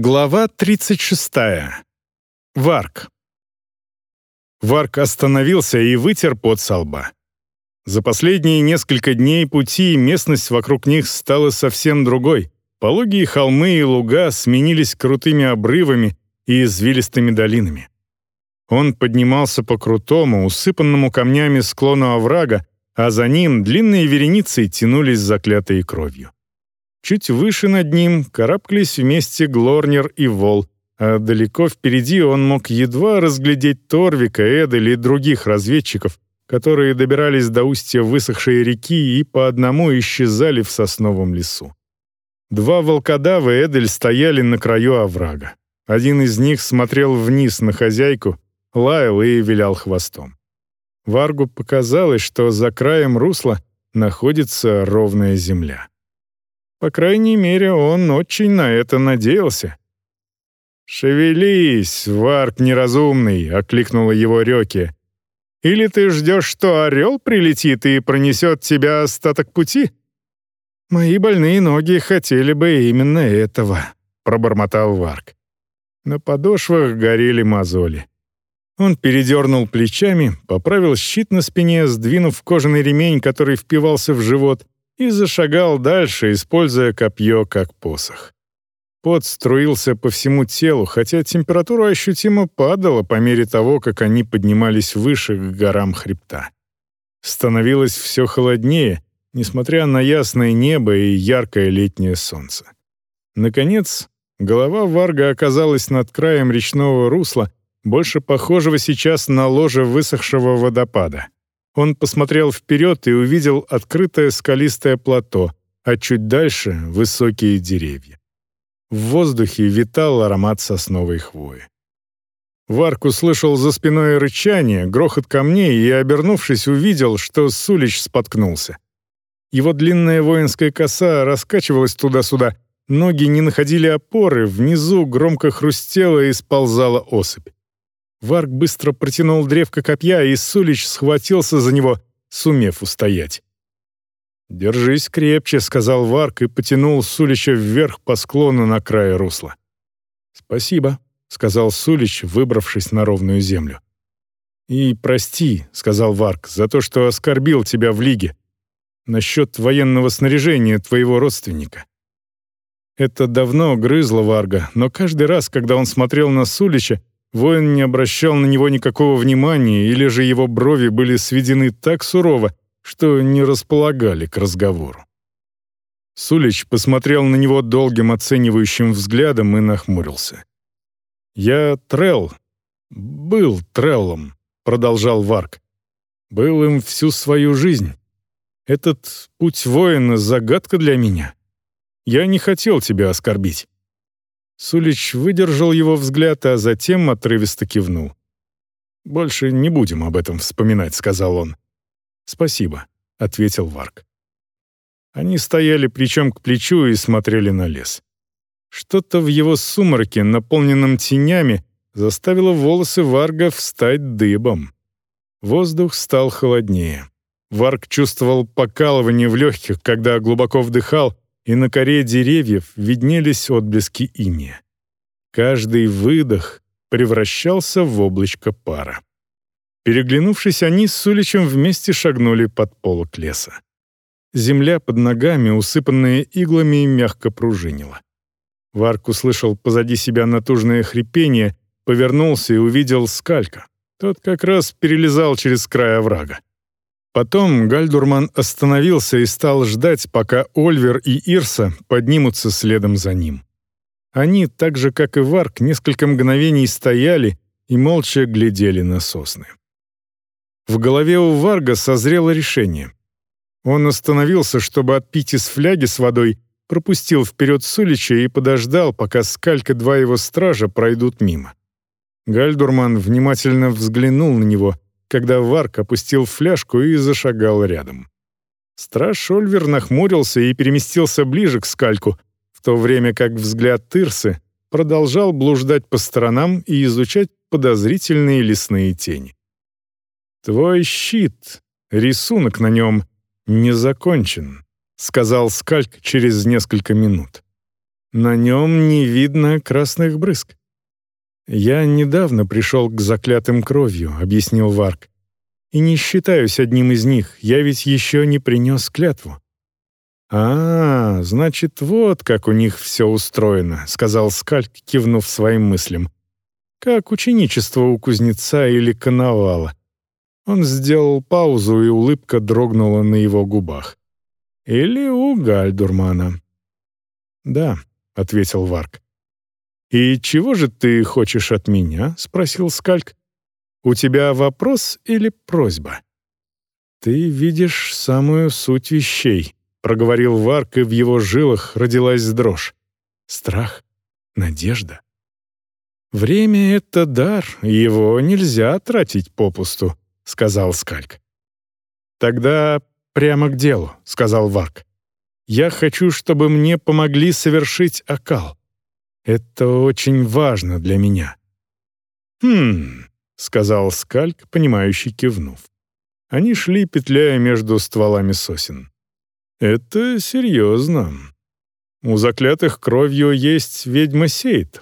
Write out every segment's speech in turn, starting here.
Глава 36. Варк. Варк остановился и вытер пот со лба. За последние несколько дней пути местность вокруг них стала совсем другой. Пологие холмы и луга сменились крутыми обрывами и извилистыми долинами. Он поднимался по крутому, усыпанному камнями склону оврага, а за ним длинные вереницы тянулись заклятые кровью. Чуть выше над ним карабкались вместе Глорнер и Вол, а далеко впереди он мог едва разглядеть Торвика, Эдель и других разведчиков, которые добирались до устья высохшей реки и по одному исчезали в сосновом лесу. Два волкодава Эдель стояли на краю оврага. Один из них смотрел вниз на хозяйку, лаял и вилял хвостом. Варгу показалось, что за краем русла находится ровная земля. По крайней мере, он очень на это надеялся. «Шевелись, Варк неразумный!» — окликнула его Рёки. «Или ты ждешь, что орел прилетит и пронесет тебя остаток пути?» «Мои больные ноги хотели бы именно этого», — пробормотал Варк. На подошвах горели мозоли. Он передернул плечами, поправил щит на спине, сдвинув кожаный ремень, который впивался в живот, и зашагал дальше, используя копье как посох. Пот струился по всему телу, хотя температура ощутимо падала по мере того, как они поднимались выше к горам хребта. Становилось все холоднее, несмотря на ясное небо и яркое летнее солнце. Наконец, голова Варга оказалась над краем речного русла, больше похожего сейчас на ложе высохшего водопада. Он посмотрел вперед и увидел открытое скалистое плато, а чуть дальше — высокие деревья. В воздухе витал аромат сосновой хвои. Варк услышал за спиной рычание, грохот камней и, обернувшись, увидел, что Сулич споткнулся. Его длинная воинская коса раскачивалась туда-сюда, ноги не находили опоры, внизу громко хрустела и сползала осыпь. Варк быстро протянул древко копья, и Сулич схватился за него, сумев устоять. «Держись крепче», — сказал Варк и потянул Сулича вверх по склону на крае русла. «Спасибо», — сказал Сулич, выбравшись на ровную землю. «И прости», — сказал Варк, — «за то, что оскорбил тебя в лиге. Насчет военного снаряжения твоего родственника». Это давно грызло Варга, но каждый раз, когда он смотрел на Сулича, Воин не обращал на него никакого внимания, или же его брови были сведены так сурово, что не располагали к разговору. Сулич посмотрел на него долгим оценивающим взглядом и нахмурился. «Я Трелл. Был Треллом», — продолжал Варк. «Был им всю свою жизнь. Этот путь воина — загадка для меня. Я не хотел тебя оскорбить. Сулич выдержал его взгляд, а затем отрывисто кивнул. «Больше не будем об этом вспоминать», — сказал он. «Спасибо», — ответил Варк. Они стояли плечом к плечу и смотрели на лес. Что-то в его сумраке, наполненном тенями, заставило волосы Варга встать дыбом. Воздух стал холоднее. Варг чувствовал покалывание в легких, когда глубоко вдыхал, и на коре деревьев виднелись отблески иния. Каждый выдох превращался в облачко пара. Переглянувшись, они с Суличем вместе шагнули под полок леса. Земля под ногами, усыпанная иглами, мягко пружинила. Варк услышал позади себя натужное хрипение, повернулся и увидел скалька. Тот как раз перелезал через край оврага. Потом Гальдурман остановился и стал ждать, пока Ольвер и Ирса поднимутся следом за ним. Они, так же как и Варк, несколько мгновений стояли и молча глядели на сосны. В голове у Варга созрело решение. Он остановился, чтобы отпить из фляги с водой, пропустил вперед Сулича и подождал, пока скалька два его стража пройдут мимо. Гальдурман внимательно взглянул на него — когда Варк опустил фляжку и зашагал рядом. Страж Ольвер нахмурился и переместился ближе к скальку, в то время как взгляд Тырсы продолжал блуждать по сторонам и изучать подозрительные лесные тени. «Твой щит, рисунок на нем, не закончен», — сказал Скальк через несколько минут. На нем не видно красных брызг. «Я недавно пришел к заклятым кровью», — объяснил Варк. «И не считаюсь одним из них, я ведь еще не принес клятву». «А, значит, вот как у них все устроено», — сказал Скальк, кивнув своим мыслям. «Как ученичество у кузнеца или коновала». Он сделал паузу, и улыбка дрогнула на его губах. «Или у Гальдурмана». «Да», — ответил Варк. «И чего же ты хочешь от меня?» — спросил Скальк. «У тебя вопрос или просьба?» «Ты видишь самую суть вещей», — проговорил Варк, и в его жилах родилась дрожь. Страх, надежда. «Время — это дар, его нельзя тратить попусту», — сказал Скальк. «Тогда прямо к делу», — сказал Варк. «Я хочу, чтобы мне помогли совершить окал. Это очень важно для меня». «Хм», — сказал Скальк, понимающий кивнув. Они шли, петляя между стволами сосен. «Это серьезно. У заклятых кровью есть ведьма Сейт.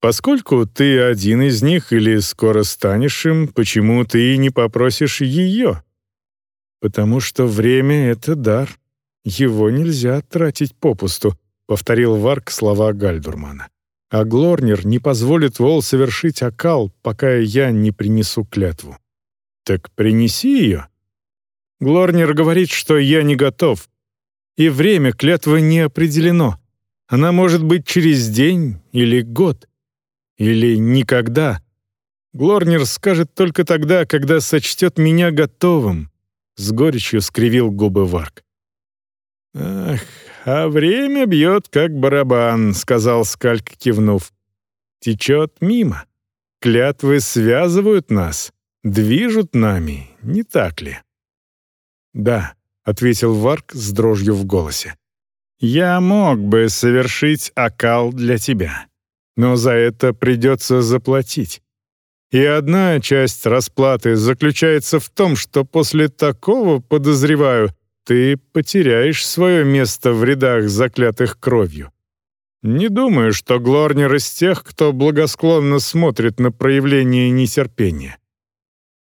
Поскольку ты один из них или скоро станешь им, почему ты не попросишь ее?» «Потому что время — это дар. Его нельзя тратить попусту», повторил Варк слова Гальдурмана. А Глорнер не позволит Вол совершить окал, пока я не принесу клятву. Так принеси ее. Глорнер говорит, что я не готов. И время клятвы не определено. Она может быть через день или год. Или никогда. Глорнер скажет только тогда, когда сочтет меня готовым. С горечью скривил губы Варк. Ах, а время бьет, как барабан», — сказал Скальк, кивнув. «Течет мимо. Клятвы связывают нас, движут нами, не так ли?» «Да», — ответил Варк с дрожью в голосе. «Я мог бы совершить окал для тебя, но за это придется заплатить. И одна часть расплаты заключается в том, что после такого, подозреваю, ты потеряешь свое место в рядах заклятых кровью. Не думаю, что Глорнер из тех, кто благосклонно смотрит на проявление нетерпения.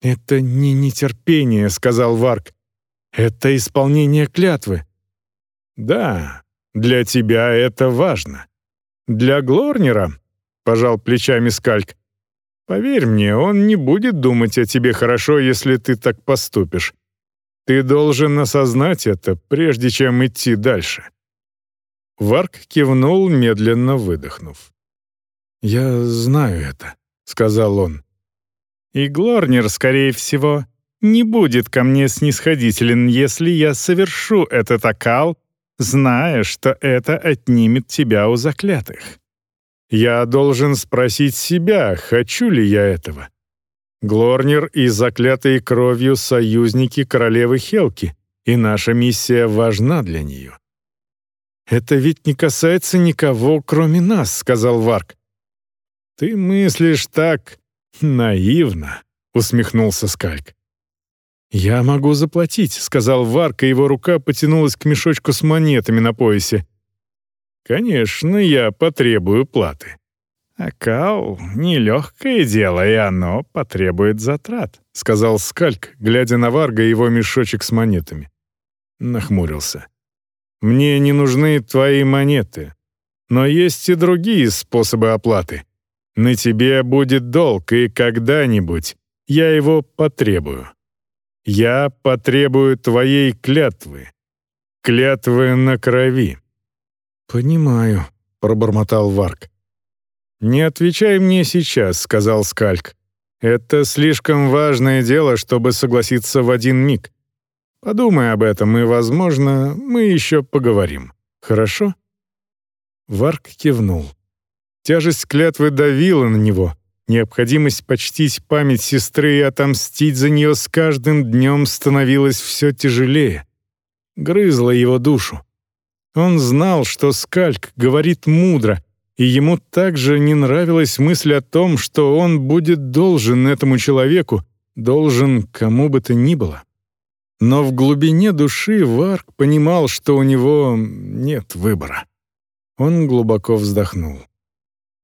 «Это не нетерпение», — сказал Варк. «Это исполнение клятвы». «Да, для тебя это важно. Для Глорнера», — пожал плечами Скальк, «поверь мне, он не будет думать о тебе хорошо, если ты так поступишь. Ты должен осознать это, прежде чем идти дальше». Варк кивнул, медленно выдохнув. «Я знаю это», — сказал он. «И Глорнер, скорее всего, не будет ко мне снисходителен, если я совершу этот окал, зная, что это отнимет тебя у заклятых. Я должен спросить себя, хочу ли я этого. Глорнер и заклятые кровью союзники королевы Хелки, и наша миссия важна для нее. «Это ведь не касается никого, кроме нас», — сказал Варк. «Ты мыслишь так наивно», — усмехнулся Скальк. «Я могу заплатить», — сказал Варк, и его рука потянулась к мешочку с монетами на поясе. «Конечно, я потребую платы. «Акал — нелегкое дело, и оно потребует затрат», — сказал Скальк, глядя на Варга и его мешочек с монетами. Нахмурился. «Мне не нужны твои монеты, но есть и другие способы оплаты. На тебе будет долг, и когда-нибудь я его потребую. Я потребую твоей клятвы. Клятвы на крови». «Понимаю», — пробормотал Варг. «Не отвечай мне сейчас», — сказал Скальк. «Это слишком важное дело, чтобы согласиться в один миг. Подумай об этом, и, возможно, мы еще поговорим. Хорошо?» Варк кивнул. Тяжесть клятвы давила на него. Необходимость почтить память сестры и отомстить за нее с каждым днем становилась все тяжелее. Грызла его душу. Он знал, что Скальк говорит мудро — и ему также не нравилась мысль о том, что он будет должен этому человеку, должен кому бы то ни было. Но в глубине души Варк понимал, что у него нет выбора. Он глубоко вздохнул.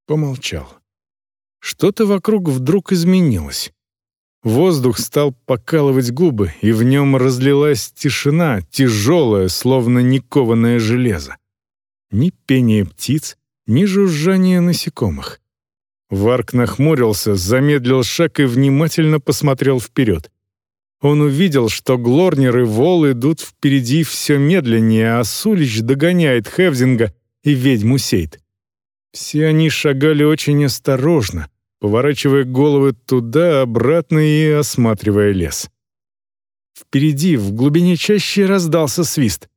Помолчал. Что-то вокруг вдруг изменилось. Воздух стал покалывать губы, и в нем разлилась тишина, тяжелая, словно никованное железо. Ни пения птиц, ни жужжания насекомых. Варк нахмурился, замедлил шаг и внимательно посмотрел вперед. Он увидел, что Глорнер и Вол идут впереди все медленнее, а Сулич догоняет Хевзинга и ведьму Сейт. Все они шагали очень осторожно, поворачивая головы туда-обратно и осматривая лес. Впереди, в глубине чаще, раздался свист.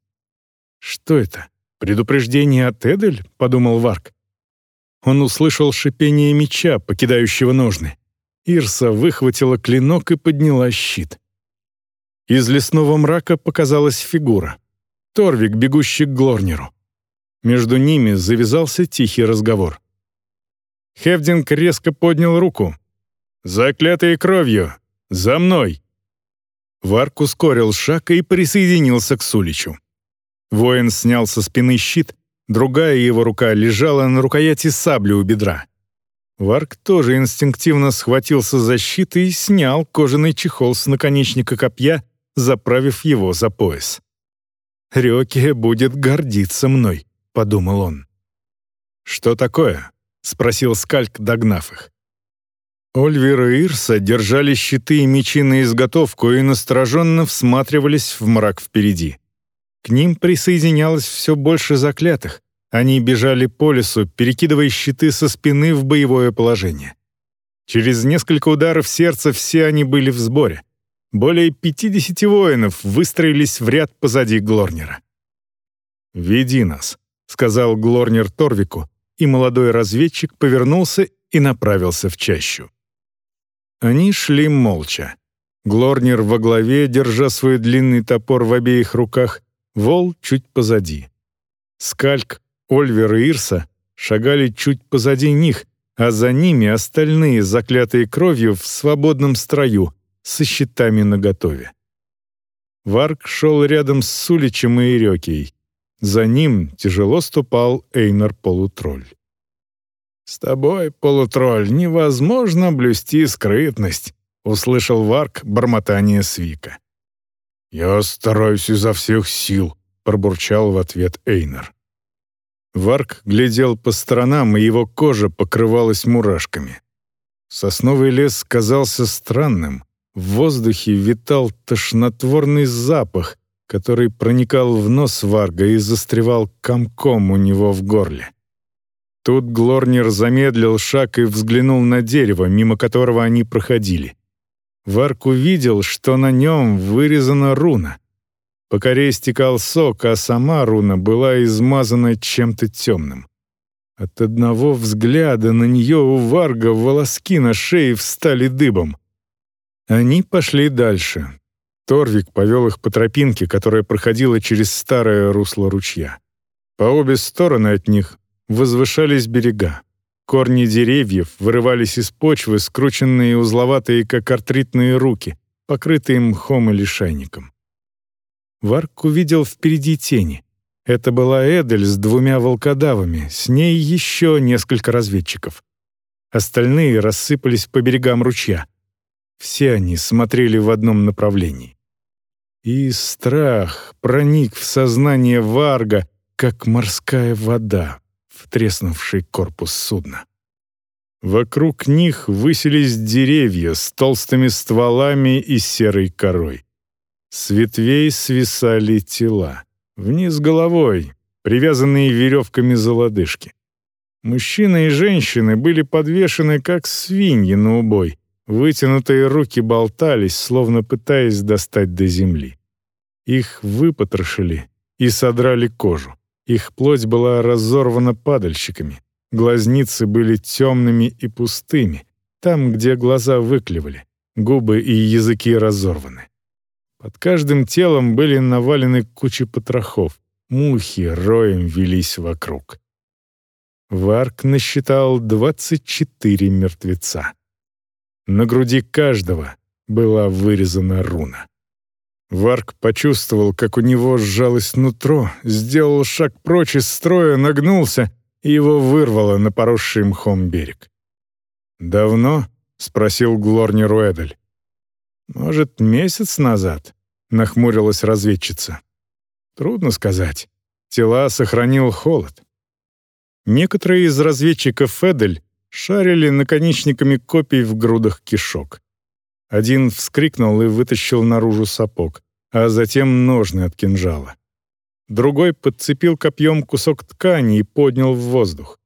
«Что это? Предупреждение от Эдель?» — подумал Варк. Он услышал шипение меча, покидающего ножны. Ирса выхватила клинок и подняла щит. Из лесного мрака показалась фигура. Торвик, бегущий к Глорнеру. Между ними завязался тихий разговор. Хевдинг резко поднял руку. «Заклятые кровью! За мной!» Варк ускорил шаг и присоединился к Суличу. Воин снял со спины щит, другая его рука лежала на рукояти сабли у бедра. Варк тоже инстинктивно схватился за щит и снял кожаный чехол с наконечника копья, заправив его за пояс. «Рёке будет гордиться мной», — подумал он. «Что такое?» — спросил Скальк, догнав их. Ольвер и Ирса держали щиты и мечи на изготовку и настороженно всматривались в мрак впереди. К ним присоединялось все больше заклятых. Они бежали по лесу, перекидывая щиты со спины в боевое положение. Через несколько ударов сердца все они были в сборе. Более 50 воинов выстроились в ряд позади Глорнера. «Веди нас», — сказал Глорнер Торвику, и молодой разведчик повернулся и направился в чащу. Они шли молча. Глорнер во главе, держа свой длинный топор в обеих руках, Вол чуть позади. Скальк, Ольвер и Ирса шагали чуть позади них, а за ними остальные, заклятые кровью, в свободном строю, со щитами наготове. Варк шел рядом с Суличем и Ирекией. За ним тяжело ступал Эйнар Полутролль. «С тобой, Полутролль, невозможно блюсти скрытность», — услышал Варк бормотание Свика. «Я стараюсь изо всех сил», — пробурчал в ответ Эйнар. Варк глядел по сторонам, и его кожа покрывалась мурашками. Сосновый лес казался странным. В воздухе витал тошнотворный запах, который проникал в нос Варга и застревал комком у него в горле. Тут Глорнер замедлил шаг и взглянул на дерево, мимо которого они проходили. Варк увидел, что на нем вырезана руна. По коре стекал сок, а сама руна была измазана чем-то темным. От одного взгляда на нее у Варга волоски на шее встали дыбом. Они пошли дальше, Торвик повел их по тропинке, которая проходила через старое русло ручья. По обе стороны от них возвышались берега. Корни деревьев вырывались из почвы, скрученные и узловатые, как артритные руки, покрытые мхом или шайником. Варк увидел впереди тени. Это была Эдель с двумя волкодавами, с ней еще несколько разведчиков. Остальные рассыпались по берегам ручья. Все они смотрели в одном направлении. И страх проник в сознание Варга, как морская вода в треснувший корпус судна. Вокруг них высились деревья с толстыми стволами и серой корой. С ветвей свисали тела. Вниз головой, привязанные веревками за лодыжки. Мужчины и женщины были подвешены, как свиньи на убой, Вытянутые руки болтались, словно пытаясь достать до земли. Их выпотрошили и содрали кожу. Их плоть была разорвана падальщиками. Глазницы были темными и пустыми, там, где глаза выклевали, губы и языки разорваны. Под каждым телом были навалены кучи потрохов, мухи роем велись вокруг. Варк насчитал 24 мертвеца. На груди каждого была вырезана руна. Варк почувствовал, как у него сжалось нутро, сделал шаг прочь из строя, нагнулся, и его вырвало на поросший мхом берег. «Давно?» — спросил Глорнер Уэдель. «Может, месяц назад?» — нахмурилась разведчица. «Трудно сказать. Тела сохранил холод». Некоторые из разведчиков Эдель шарили наконечниками копий в грудах кишок. Один вскрикнул и вытащил наружу сапог, а затем ножны от кинжала. Другой подцепил копьем кусок ткани и поднял в воздух.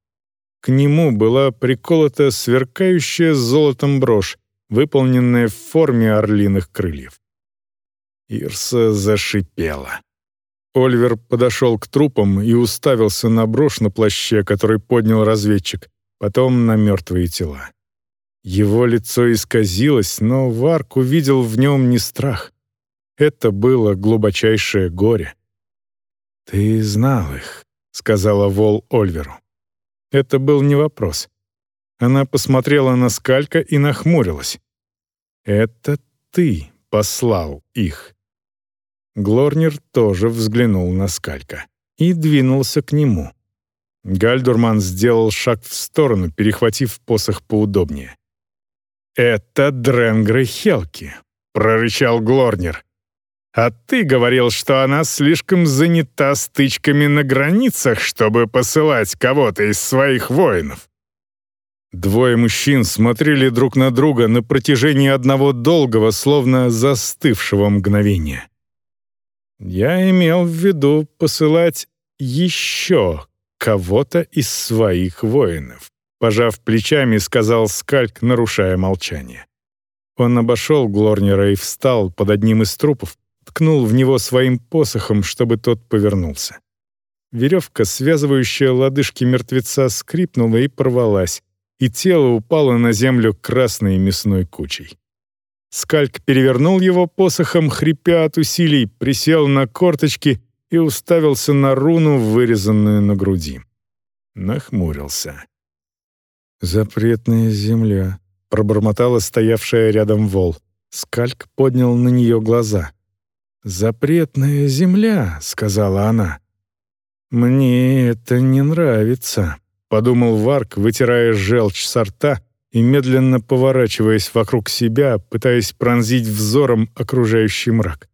К нему была приколота сверкающая золотом брошь, выполненная в форме орлиных крыльев. Ирса зашипела. Ольвер подошел к трупам и уставился на брошь на плаще, который поднял разведчик, потом на мертвые тела. Его лицо исказилось, но Варк увидел в нем не страх. Это было глубочайшее горе. «Ты знал их», — сказала Вол Ольверу. Это был не вопрос. Она посмотрела на Скалька и нахмурилась. «Это ты послал их». Глорнер тоже взглянул на Скалька и двинулся к нему. Гальдурман сделал шаг в сторону, перехватив посох поудобнее. «Это Дренгры Хелки», — прорычал Глорнер. «А ты говорил, что она слишком занята стычками на границах, чтобы посылать кого-то из своих воинов». Двое мужчин смотрели друг на друга на протяжении одного долгого, словно застывшего мгновения. «Я имел в виду посылать еще кого-то из своих воинов», пожав плечами, сказал Скальк, нарушая молчание. Он обошел Глорнера и встал под одним из трупов, ткнул в него своим посохом, чтобы тот повернулся. Веревка, связывающая лодыжки мертвеца, скрипнула и порвалась, и тело упало на землю красной мясной кучей. Скальк перевернул его посохом, хрипя от усилий, присел на корточки и уставился на руну, вырезанную на груди. Нахмурился. «Запретная земля», — пробормотала стоявшая рядом вол. Скальк поднял на нее глаза. «Запретная земля», — сказала она. «Мне это не нравится», — подумал Варк, вытирая желчь со рта и медленно поворачиваясь вокруг себя, пытаясь пронзить взором окружающий мрак.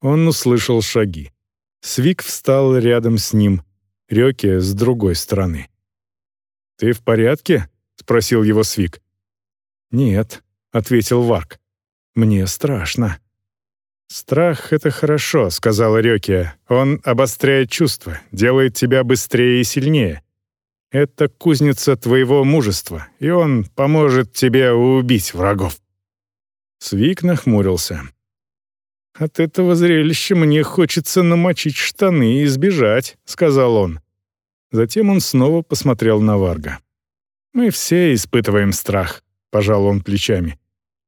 Он услышал шаги. Свик встал рядом с ним, Рёки с другой стороны. «Ты в порядке?» — спросил его Свик. «Нет», — ответил Варк. «Мне страшно». «Страх — это хорошо», — сказала Рёки. «Он обостряет чувства, делает тебя быстрее и сильнее. Это кузница твоего мужества, и он поможет тебе убить врагов». Свик нахмурился. «От этого зрелища мне хочется намочить штаны и сбежать», — сказал он. Затем он снова посмотрел на Варга. «Мы все испытываем страх», — пожал он плечами.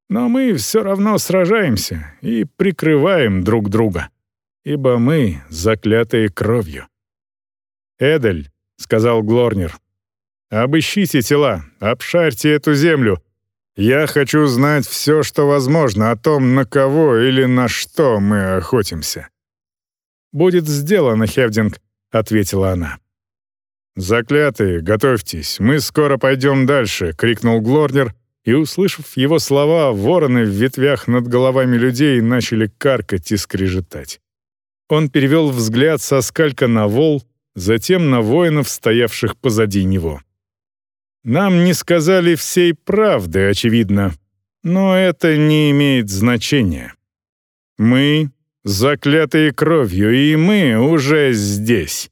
«Но мы все равно сражаемся и прикрываем друг друга, ибо мы заклятые кровью». «Эдель», — сказал Глорнер, — «обыщите тела, обшарьте эту землю. Я хочу знать все, что возможно о том, на кого или на что мы охотимся». «Будет сделано, Хевдинг», — ответила она. «Заклятые, готовьтесь, мы скоро пойдем дальше», — крикнул Глорнер, и, услышав его слова, вороны в ветвях над головами людей начали каркать и скрежетать. Он перевел взгляд со скалька на вол, затем на воинов, стоявших позади него. «Нам не сказали всей правды, очевидно, но это не имеет значения. Мы — заклятые кровью, и мы уже здесь».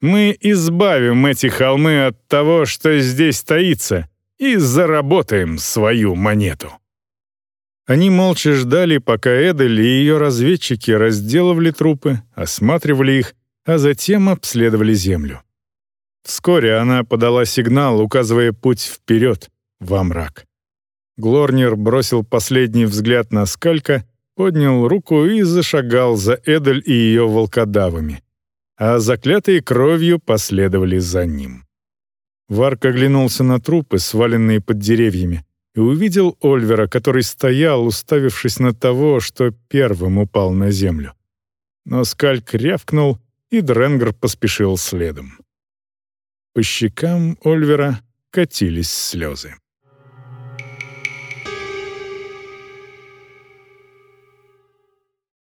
Мы избавим эти холмы от того, что здесь таится, и заработаем свою монету». Они молча ждали, пока Эдель и ее разведчики разделывали трупы, осматривали их, а затем обследовали землю. Вскоре она подала сигнал, указывая путь вперед, во мрак. Глорнер бросил последний взгляд на скалька, поднял руку и зашагал за Эдель и ее волкодавами а заклятые кровью последовали за ним. Варк оглянулся на трупы, сваленные под деревьями, и увидел Ольвера, который стоял, уставившись на того, что первым упал на землю. Но скальк рявкнул, и Дренгер поспешил следом. По щекам Ольвера катились слезы.